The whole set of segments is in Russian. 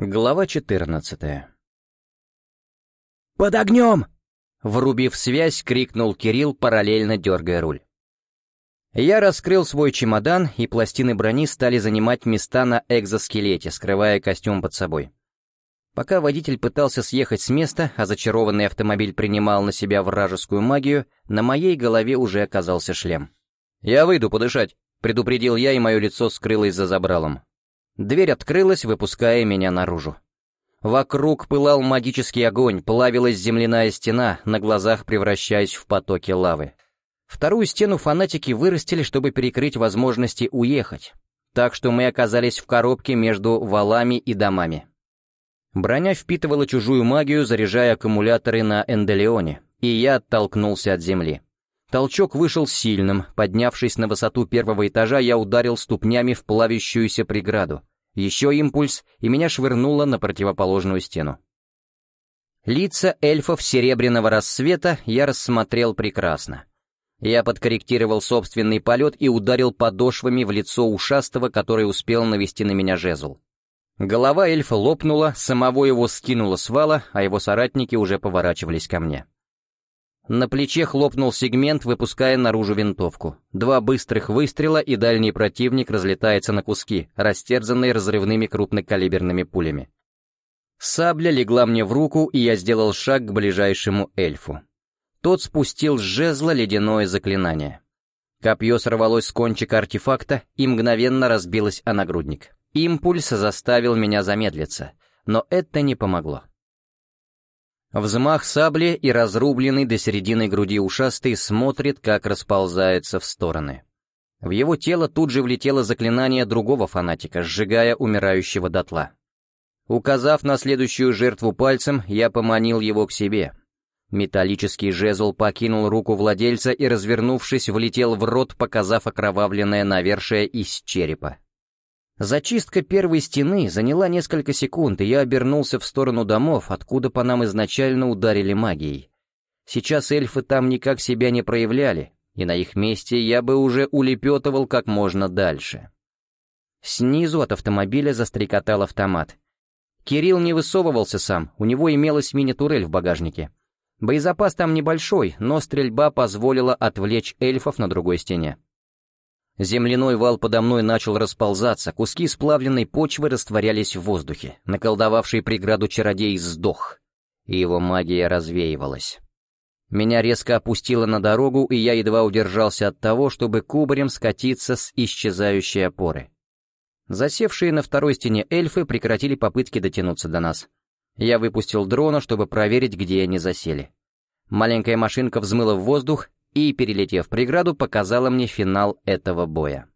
Глава 14 «Под огнем!» — врубив связь, крикнул Кирилл, параллельно дергая руль. Я раскрыл свой чемодан, и пластины брони стали занимать места на экзоскелете, скрывая костюм под собой. Пока водитель пытался съехать с места, а зачарованный автомобиль принимал на себя вражескую магию, на моей голове уже оказался шлем. «Я выйду подышать», — предупредил я, и мое лицо скрылось за забралом. Дверь открылась, выпуская меня наружу. Вокруг пылал магический огонь, плавилась земляная стена, на глазах превращаясь в потоки лавы. Вторую стену фанатики вырастили, чтобы перекрыть возможности уехать, так что мы оказались в коробке между валами и домами. Броня впитывала чужую магию, заряжая аккумуляторы на Энделеоне, и я оттолкнулся от земли. Толчок вышел сильным, поднявшись на высоту первого этажа, я ударил ступнями в плавящуюся преграду. Еще импульс, и меня швырнуло на противоположную стену. Лица эльфов серебряного рассвета я рассмотрел прекрасно. Я подкорректировал собственный полет и ударил подошвами в лицо ушастого, который успел навести на меня жезл. Голова эльфа лопнула, самого его скинуло с вала, а его соратники уже поворачивались ко мне. На плече хлопнул сегмент, выпуская наружу винтовку. Два быстрых выстрела, и дальний противник разлетается на куски, растерзанные разрывными крупнокалиберными пулями. Сабля легла мне в руку, и я сделал шаг к ближайшему эльфу. Тот спустил с жезла ледяное заклинание. Копье сорвалось с кончика артефакта и мгновенно разбилось о нагрудник. Импульс заставил меня замедлиться, но это не помогло. Взмах сабли и разрубленный до середины груди ушастый смотрит, как расползается в стороны. В его тело тут же влетело заклинание другого фанатика, сжигая умирающего дотла. Указав на следующую жертву пальцем, я поманил его к себе, Металлический жезл покинул руку владельца и, развернувшись, влетел в рот, показав окровавленное навершие из черепа. Зачистка первой стены заняла несколько секунд, и я обернулся в сторону домов, откуда по нам изначально ударили магией. Сейчас эльфы там никак себя не проявляли, и на их месте я бы уже улепетывал как можно дальше. Снизу от автомобиля застрекотал автомат. Кирилл не высовывался сам, у него имелась мини-турель в багажнике. Боезапас там небольшой, но стрельба позволила отвлечь эльфов на другой стене. Земляной вал подо мной начал расползаться, куски сплавленной почвы растворялись в воздухе. Наколдовавший преграду чародей сдох, и его магия развеивалась. Меня резко опустило на дорогу, и я едва удержался от того, чтобы кубарем скатиться с исчезающей опоры. Засевшие на второй стене эльфы прекратили попытки дотянуться до нас. Я выпустил дрона, чтобы проверить, где они засели. Маленькая машинка взмыла в воздух и, перелетев преграду, показала мне финал этого боя.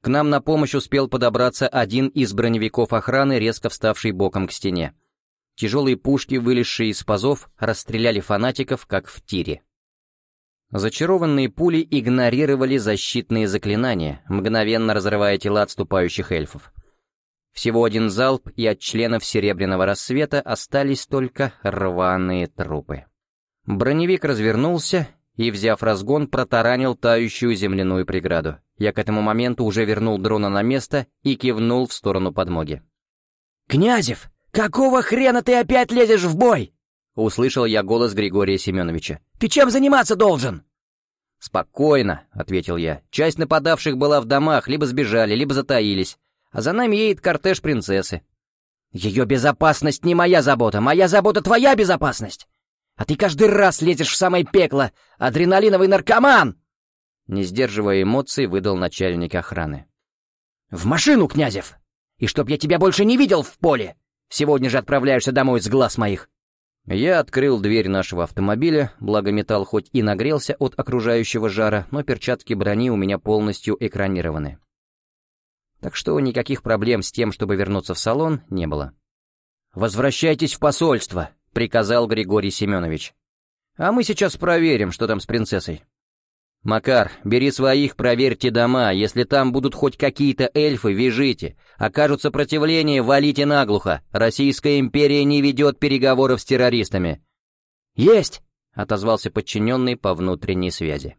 К нам на помощь успел подобраться один из броневиков охраны, резко вставший боком к стене. Тяжелые пушки, вылезшие из пазов, расстреляли фанатиков, как в тире. Зачарованные пули игнорировали защитные заклинания, мгновенно разрывая тела отступающих эльфов. Всего один залп, и от членов Серебряного рассвета остались только рваные трупы. Броневик развернулся и, взяв разгон, протаранил тающую земляную преграду. Я к этому моменту уже вернул дрона на место и кивнул в сторону подмоги. «Князев, какого хрена ты опять лезешь в бой?» Услышал я голос Григория Семеновича. «Ты чем заниматься должен?» «Спокойно», — ответил я. «Часть нападавших была в домах, либо сбежали, либо затаились а за нами едет кортеж принцессы. Ее безопасность не моя забота, моя забота твоя безопасность. А ты каждый раз лезешь в самое пекло, адреналиновый наркоман!» Не сдерживая эмоций, выдал начальник охраны. «В машину, Князев! И чтоб я тебя больше не видел в поле! Сегодня же отправляешься домой с глаз моих!» Я открыл дверь нашего автомобиля, благо металл хоть и нагрелся от окружающего жара, но перчатки брони у меня полностью экранированы так что никаких проблем с тем, чтобы вернуться в салон, не было. «Возвращайтесь в посольство», — приказал Григорий Семенович. «А мы сейчас проверим, что там с принцессой». «Макар, бери своих, проверьте дома. Если там будут хоть какие-то эльфы, вяжите. Окажут сопротивление, валите наглухо. Российская империя не ведет переговоров с террористами». «Есть!» — отозвался подчиненный по внутренней связи.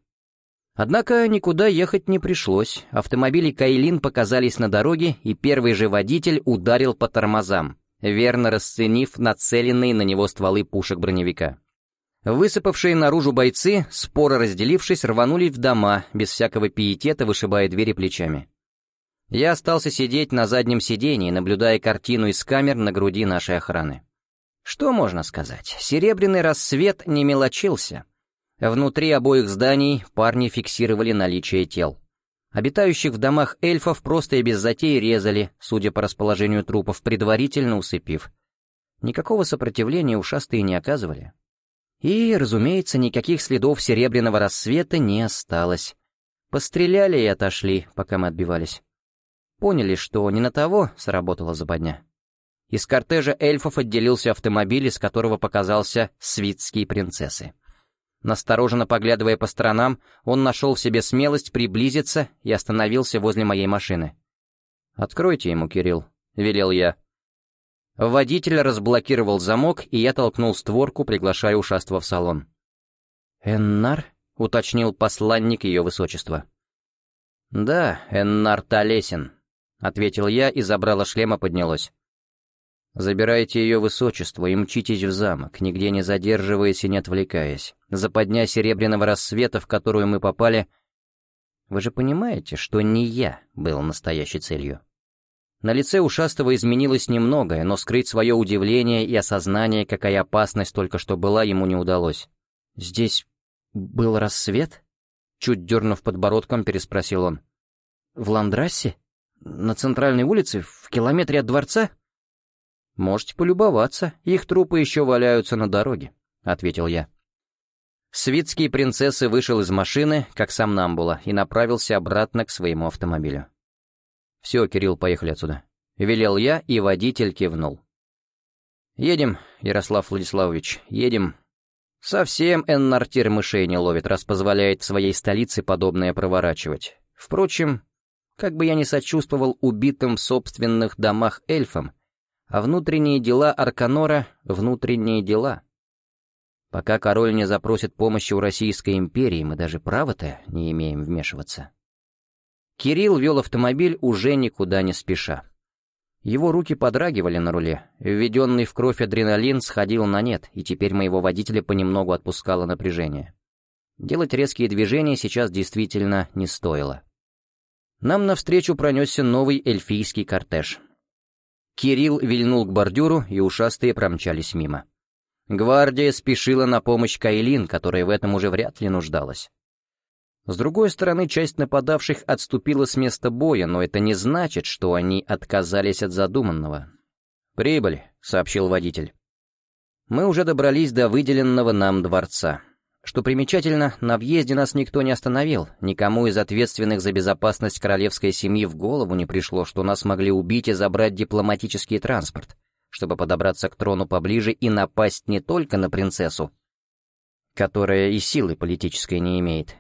Однако никуда ехать не пришлось. Автомобили Кайлин показались на дороге, и первый же водитель ударил по тормозам. Верно расценив нацеленные на него стволы пушек броневика. Высыпавшие наружу бойцы, споро разделившись, рванулись в дома, без всякого пиетета вышибая двери плечами. Я остался сидеть на заднем сидении, наблюдая картину из камер на груди нашей охраны. Что можно сказать? Серебряный рассвет не мелочился. Внутри обоих зданий парни фиксировали наличие тел. Обитающих в домах эльфов просто и без затей резали, судя по расположению трупов, предварительно усыпив. Никакого сопротивления ушастые не оказывали. И, разумеется, никаких следов серебряного рассвета не осталось. Постреляли и отошли, пока мы отбивались. Поняли, что не на того сработала западня. Из кортежа эльфов отделился автомобиль, из которого показался свитские принцессы. Настороженно поглядывая по сторонам, он нашел в себе смелость приблизиться и остановился возле моей машины. «Откройте ему, Кирилл», — велел я. Водитель разблокировал замок, и я толкнул створку, приглашая ушаства в салон. «Эннар?» — уточнил посланник ее высочества. «Да, Эннар Талесин», — ответил я, и забрала шлема поднялось. Забирайте ее высочество и мчитесь в замок, нигде не задерживаясь и не отвлекаясь. Западня серебряного рассвета, в которую мы попали... Вы же понимаете, что не я был настоящей целью. На лице ушастого изменилось немногое, но скрыть свое удивление и осознание, какая опасность только что была, ему не удалось. «Здесь был рассвет?» Чуть дернув подбородком, переспросил он. «В Ландрассе? На центральной улице? В километре от дворца?» «Можете полюбоваться, их трупы еще валяются на дороге», — ответил я. Свитский принцессы вышел из машины, как сам Намбула, и направился обратно к своему автомобилю. «Все, Кирилл, поехали отсюда», — велел я, и водитель кивнул. «Едем, Ярослав Владиславович, едем. Совсем Эннартир мышей не ловит, раз позволяет в своей столице подобное проворачивать. Впрочем, как бы я ни сочувствовал убитым в собственных домах эльфам, а внутренние дела Арканора — внутренние дела. Пока король не запросит помощи у Российской империи, мы даже права-то не имеем вмешиваться. Кирилл вел автомобиль уже никуда не спеша. Его руки подрагивали на руле, введенный в кровь адреналин сходил на нет, и теперь моего водителя понемногу отпускало напряжение. Делать резкие движения сейчас действительно не стоило. Нам навстречу пронесся новый эльфийский кортеж — Кирилл вильнул к бордюру, и ушастые промчались мимо. Гвардия спешила на помощь Кайлин, которая в этом уже вряд ли нуждалась. С другой стороны, часть нападавших отступила с места боя, но это не значит, что они отказались от задуманного. «Прибыль», — сообщил водитель. Мы уже добрались до выделенного нам дворца. Что примечательно, на въезде нас никто не остановил, никому из ответственных за безопасность королевской семьи в голову не пришло, что нас могли убить и забрать дипломатический транспорт, чтобы подобраться к трону поближе и напасть не только на принцессу, которая и силы политической не имеет.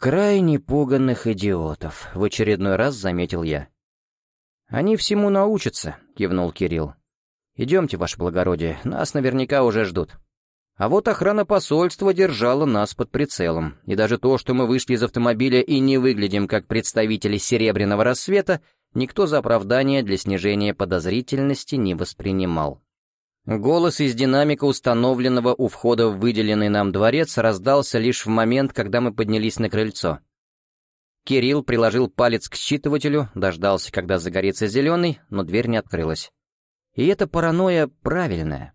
«Крайне пуганных идиотов», — в очередной раз заметил я. «Они всему научатся», — кивнул Кирилл. «Идемте, ваше благородие, нас наверняка уже ждут». А вот охрана посольства держала нас под прицелом, и даже то, что мы вышли из автомобиля и не выглядим как представители Серебряного рассвета, никто за оправдание для снижения подозрительности не воспринимал. Голос из динамика, установленного у входа в выделенный нам дворец, раздался лишь в момент, когда мы поднялись на крыльцо. Кирилл приложил палец к считывателю, дождался, когда загорится зеленый, но дверь не открылась. И эта паранойя правильная.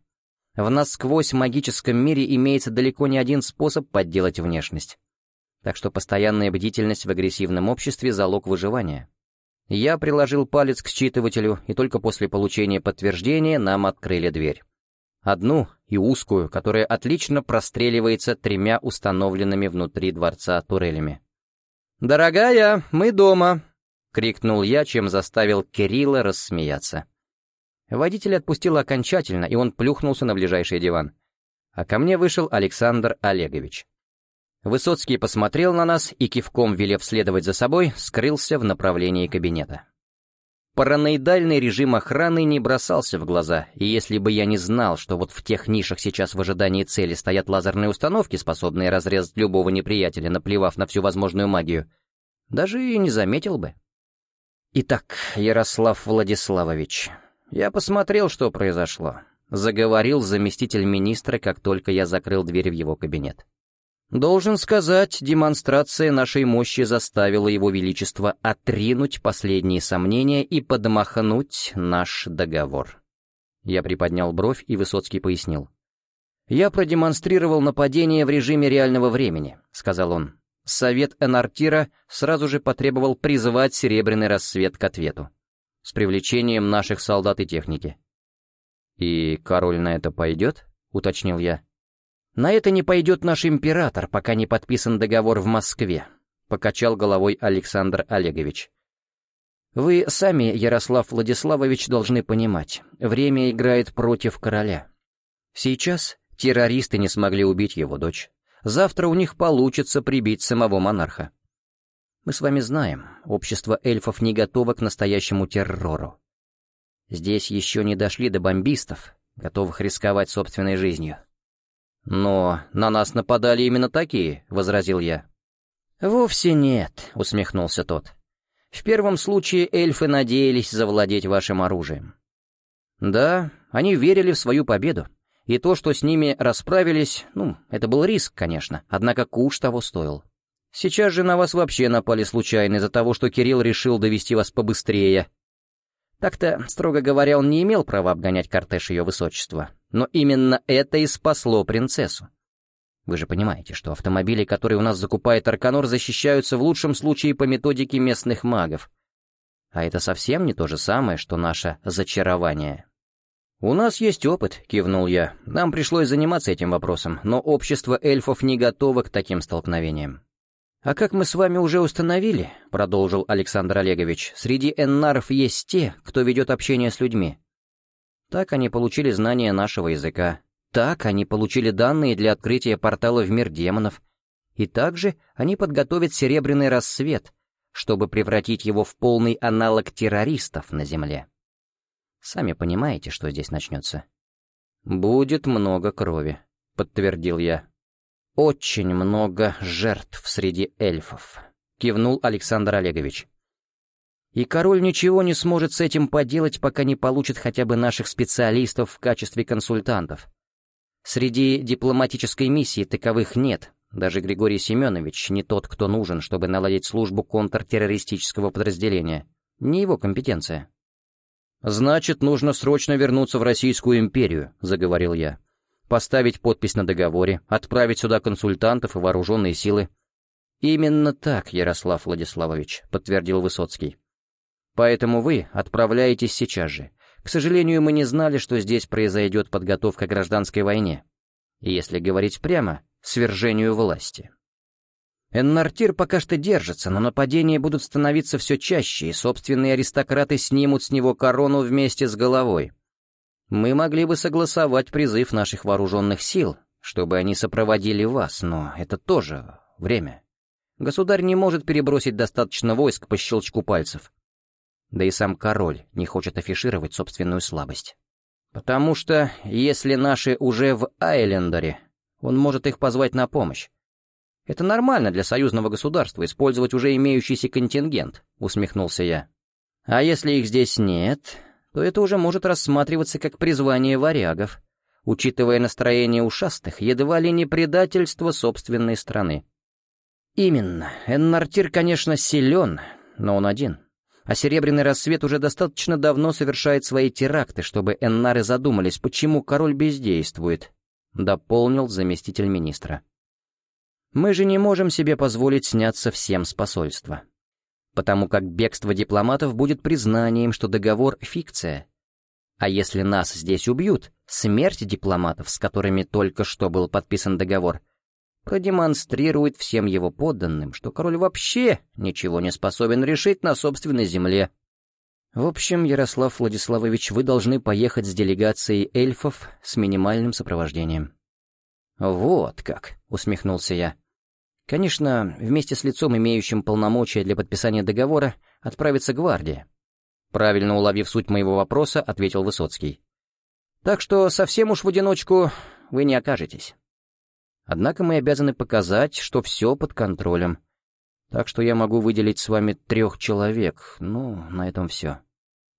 В насквозь магическом мире имеется далеко не один способ подделать внешность. Так что постоянная бдительность в агрессивном обществе — залог выживания. Я приложил палец к считывателю, и только после получения подтверждения нам открыли дверь. Одну и узкую, которая отлично простреливается тремя установленными внутри дворца турелями. «Дорогая, мы дома!» — крикнул я, чем заставил Кирилла рассмеяться. Водитель отпустил окончательно, и он плюхнулся на ближайший диван. А ко мне вышел Александр Олегович. Высоцкий посмотрел на нас и, кивком велев следовать за собой, скрылся в направлении кабинета. Параноидальный режим охраны не бросался в глаза, и если бы я не знал, что вот в тех нишах сейчас в ожидании цели стоят лазерные установки, способные разрезать любого неприятеля, наплевав на всю возможную магию, даже и не заметил бы. Итак, Ярослав Владиславович, я посмотрел, что произошло», — заговорил заместитель министра, как только я закрыл дверь в его кабинет. Должен сказать, демонстрация нашей мощи заставила его величество отринуть последние сомнения и подмахнуть наш договор. Я приподнял бровь, и Высоцкий пояснил. «Я продемонстрировал нападение в режиме реального времени», — сказал он. Совет Энартира сразу же потребовал призывать Серебряный рассвет к ответу. С привлечением наших солдат и техники. «И король на это пойдет?» — уточнил я. «На это не пойдет наш император, пока не подписан договор в Москве», — покачал головой Александр Олегович. «Вы сами, Ярослав Владиславович, должны понимать, время играет против короля. Сейчас террористы не смогли убить его дочь. Завтра у них получится прибить самого монарха. Мы с вами знаем, общество эльфов не готово к настоящему террору. Здесь еще не дошли до бомбистов, готовых рисковать собственной жизнью. «Но на нас нападали именно такие», — возразил я. «Вовсе нет», — усмехнулся тот. «В первом случае эльфы надеялись завладеть вашим оружием. Да, они верили в свою победу, и то, что с ними расправились, ну, это был риск, конечно, однако куш того стоил. Сейчас же на вас вообще напали случайно из-за того, что Кирилл решил довести вас побыстрее, так-то, строго говоря, он не имел права обгонять кортеж ее высочества. Но именно это и спасло принцессу. Вы же понимаете, что автомобили, которые у нас закупает Арканор, защищаются в лучшем случае по методике местных магов. А это совсем не то же самое, что наше зачарование. «У нас есть опыт», — кивнул я. «Нам пришлось заниматься этим вопросом, но общество эльфов не готово к таким столкновениям. «А как мы с вами уже установили, — продолжил Александр Олегович, — среди эннаров есть те, кто ведет общение с людьми. Так они получили знания нашего языка, так они получили данные для открытия портала в мир демонов, и также они подготовят Серебряный рассвет, чтобы превратить его в полный аналог террористов на Земле. Сами понимаете, что здесь начнется. «Будет много крови», — подтвердил я очень много жертв среди эльфов», — кивнул Александр Олегович. «И король ничего не сможет с этим поделать, пока не получит хотя бы наших специалистов в качестве консультантов. Среди дипломатической миссии таковых нет. Даже Григорий Семенович не тот, кто нужен, чтобы наладить службу контртеррористического подразделения. Не его компетенция». «Значит, нужно срочно вернуться в Российскую империю», — заговорил я поставить подпись на договоре, отправить сюда консультантов и вооруженные силы. «Именно так, Ярослав Владиславович», — подтвердил Высоцкий. «Поэтому вы отправляетесь сейчас же. К сожалению, мы не знали, что здесь произойдет подготовка к гражданской войне. Если говорить прямо, свержению власти». Эннартир пока что держится, но нападения будут становиться все чаще, и собственные аристократы снимут с него корону вместе с головой. Мы могли бы согласовать призыв наших вооруженных сил, чтобы они сопроводили вас, но это тоже время. Государь не может перебросить достаточно войск по щелчку пальцев. Да и сам король не хочет афишировать собственную слабость. Потому что, если наши уже в Айлендере, он может их позвать на помощь. Это нормально для союзного государства использовать уже имеющийся контингент, усмехнулся я. А если их здесь нет, то это уже может рассматриваться как призвание варягов, учитывая настроение ушастых, едва ли не предательство собственной страны. Именно. Эннартир, конечно, силен, но он один. А Серебряный Рассвет уже достаточно давно совершает свои теракты, чтобы эннары задумались, почему король бездействует, — дополнил заместитель министра. Мы же не можем себе позволить сняться всем с посольства потому как бегство дипломатов будет признанием, что договор — фикция. А если нас здесь убьют, смерть дипломатов, с которыми только что был подписан договор, продемонстрирует всем его подданным, что король вообще ничего не способен решить на собственной земле. В общем, Ярослав Владиславович, вы должны поехать с делегацией эльфов с минимальным сопровождением. «Вот как», — усмехнулся я. Конечно, вместе с лицом, имеющим полномочия для подписания договора, отправится гвардия. Правильно уловив суть моего вопроса, ответил Высоцкий. Так что совсем уж в одиночку вы не окажетесь. Однако мы обязаны показать, что все под контролем. Так что я могу выделить с вами трех человек. Ну, на этом все.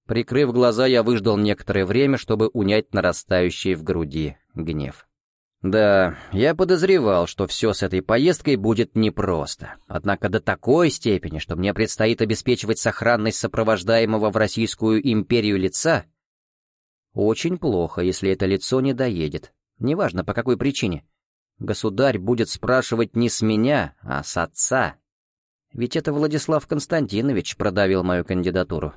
Прикрыв глаза, я выждал некоторое время, чтобы унять нарастающий в груди гнев. Да, я подозревал, что все с этой поездкой будет непросто. Однако до такой степени, что мне предстоит обеспечивать сохранность сопровождаемого в Российскую империю лица, очень плохо, если это лицо не доедет. Неважно, по какой причине. Государь будет спрашивать не с меня, а с отца. Ведь это Владислав Константинович продавил мою кандидатуру.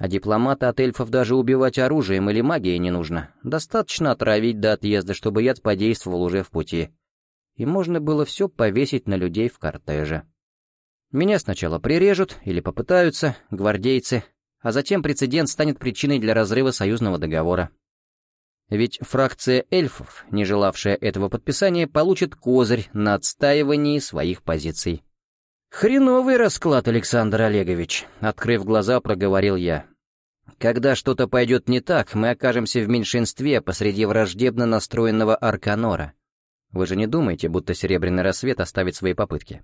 А дипломата от эльфов даже убивать оружием или магией не нужно. Достаточно отравить до отъезда, чтобы яд подействовал уже в пути. И можно было все повесить на людей в кортеже. Меня сначала прирежут или попытаются, гвардейцы, а затем прецедент станет причиной для разрыва союзного договора. Ведь фракция эльфов, не желавшая этого подписания, получит козырь на отстаивании своих позиций. «Хреновый расклад, Александр Олегович», — открыв глаза, проговорил я. «Когда что-то пойдет не так, мы окажемся в меньшинстве посреди враждебно настроенного Арканора. Вы же не думаете, будто Серебряный Рассвет оставит свои попытки?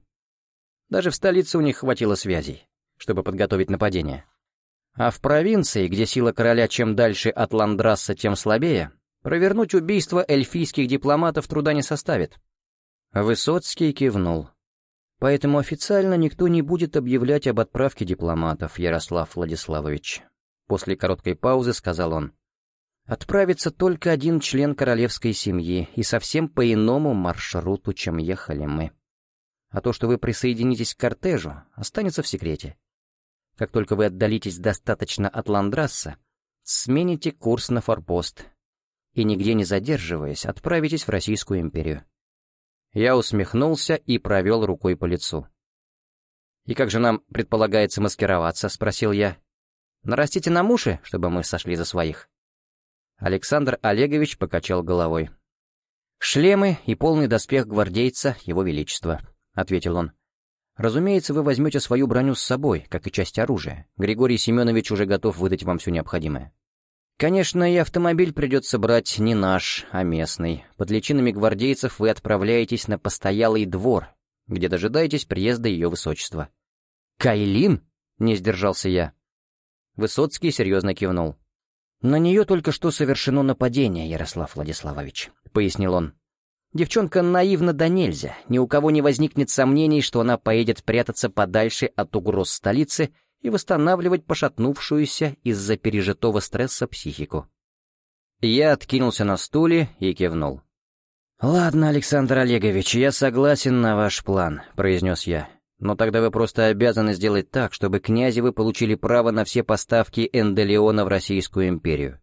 Даже в столице у них хватило связей, чтобы подготовить нападение. А в провинции, где сила короля чем дальше от Ландрасса, тем слабее, провернуть убийство эльфийских дипломатов труда не составит». Высоцкий кивнул. Поэтому официально никто не будет объявлять об отправке дипломатов, Ярослав Владиславович. После короткой паузы сказал он. Отправится только один член королевской семьи и совсем по иному маршруту, чем ехали мы. А то, что вы присоединитесь к кортежу, останется в секрете. Как только вы отдалитесь достаточно от Ландрасса, смените курс на форпост и, нигде не задерживаясь, отправитесь в Российскую империю. Я усмехнулся и провел рукой по лицу. «И как же нам предполагается маскироваться?» — спросил я. «Нарастите нам уши, чтобы мы сошли за своих». Александр Олегович покачал головой. «Шлемы и полный доспех гвардейца Его Величества», — ответил он. «Разумеется, вы возьмете свою броню с собой, как и часть оружия. Григорий Семенович уже готов выдать вам все необходимое». Конечно, и автомобиль придется брать не наш, а местный. Под личинами гвардейцев вы отправляетесь на постоялый двор, где дожидаетесь приезда ее высочества. «Кайлин?» — не сдержался я. Высоцкий серьезно кивнул. «На нее только что совершено нападение, Ярослав Владиславович», — пояснил он. «Девчонка наивна да нельзя, ни у кого не возникнет сомнений, что она поедет прятаться подальше от угроз столицы и восстанавливать пошатнувшуюся из-за пережитого стресса психику. Я откинулся на стуле и кивнул. «Ладно, Александр Олегович, я согласен на ваш план», — произнес я. «Но тогда вы просто обязаны сделать так, чтобы князевы получили право на все поставки Энделеона в Российскую империю».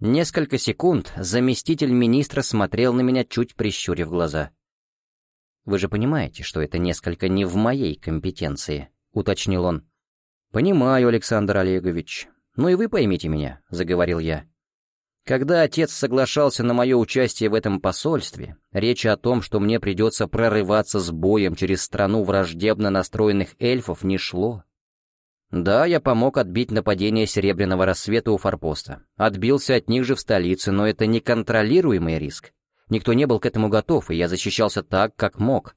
Несколько секунд заместитель министра смотрел на меня, чуть прищурив глаза. «Вы же понимаете, что это несколько не в моей компетенции», — уточнил он. «Понимаю, Александр Олегович. Ну и вы поймите меня», — заговорил я. Когда отец соглашался на мое участие в этом посольстве, речи о том, что мне придется прорываться с боем через страну враждебно настроенных эльфов, не шло. Да, я помог отбить нападение Серебряного Рассвета у форпоста. Отбился от них же в столице, но это неконтролируемый риск. Никто не был к этому готов, и я защищался так, как мог.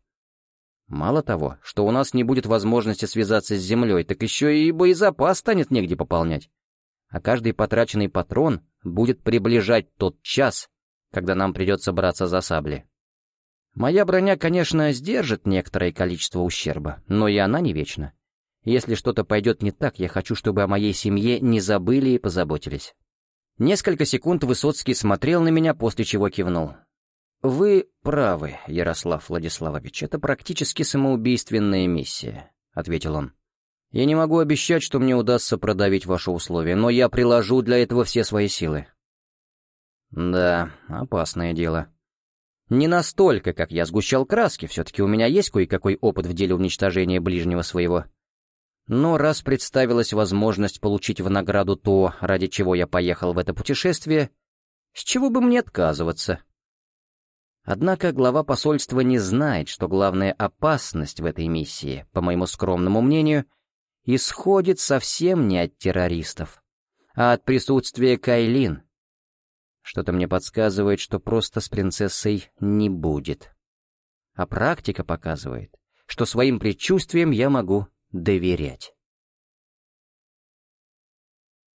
Мало того, что у нас не будет возможности связаться с землей, так еще и боезапас станет негде пополнять. А каждый потраченный патрон будет приближать тот час, когда нам придется браться за сабли. Моя броня, конечно, сдержит некоторое количество ущерба, но и она не вечна. Если что-то пойдет не так, я хочу, чтобы о моей семье не забыли и позаботились. Несколько секунд Высоцкий смотрел на меня, после чего кивнул. «Вы правы, Ярослав Владиславович, это практически самоубийственная миссия», — ответил он. «Я не могу обещать, что мне удастся продавить ваши условия, но я приложу для этого все свои силы». «Да, опасное дело. Не настолько, как я сгущал краски, все-таки у меня есть кое-какой опыт в деле уничтожения ближнего своего. Но раз представилась возможность получить в награду то, ради чего я поехал в это путешествие, с чего бы мне отказываться?» Однако глава посольства не знает, что главная опасность в этой миссии, по моему скромному мнению, исходит совсем не от террористов, а от присутствия Кайлин. Что-то мне подсказывает, что просто с принцессой не будет. А практика показывает, что своим предчувствиям я могу доверять.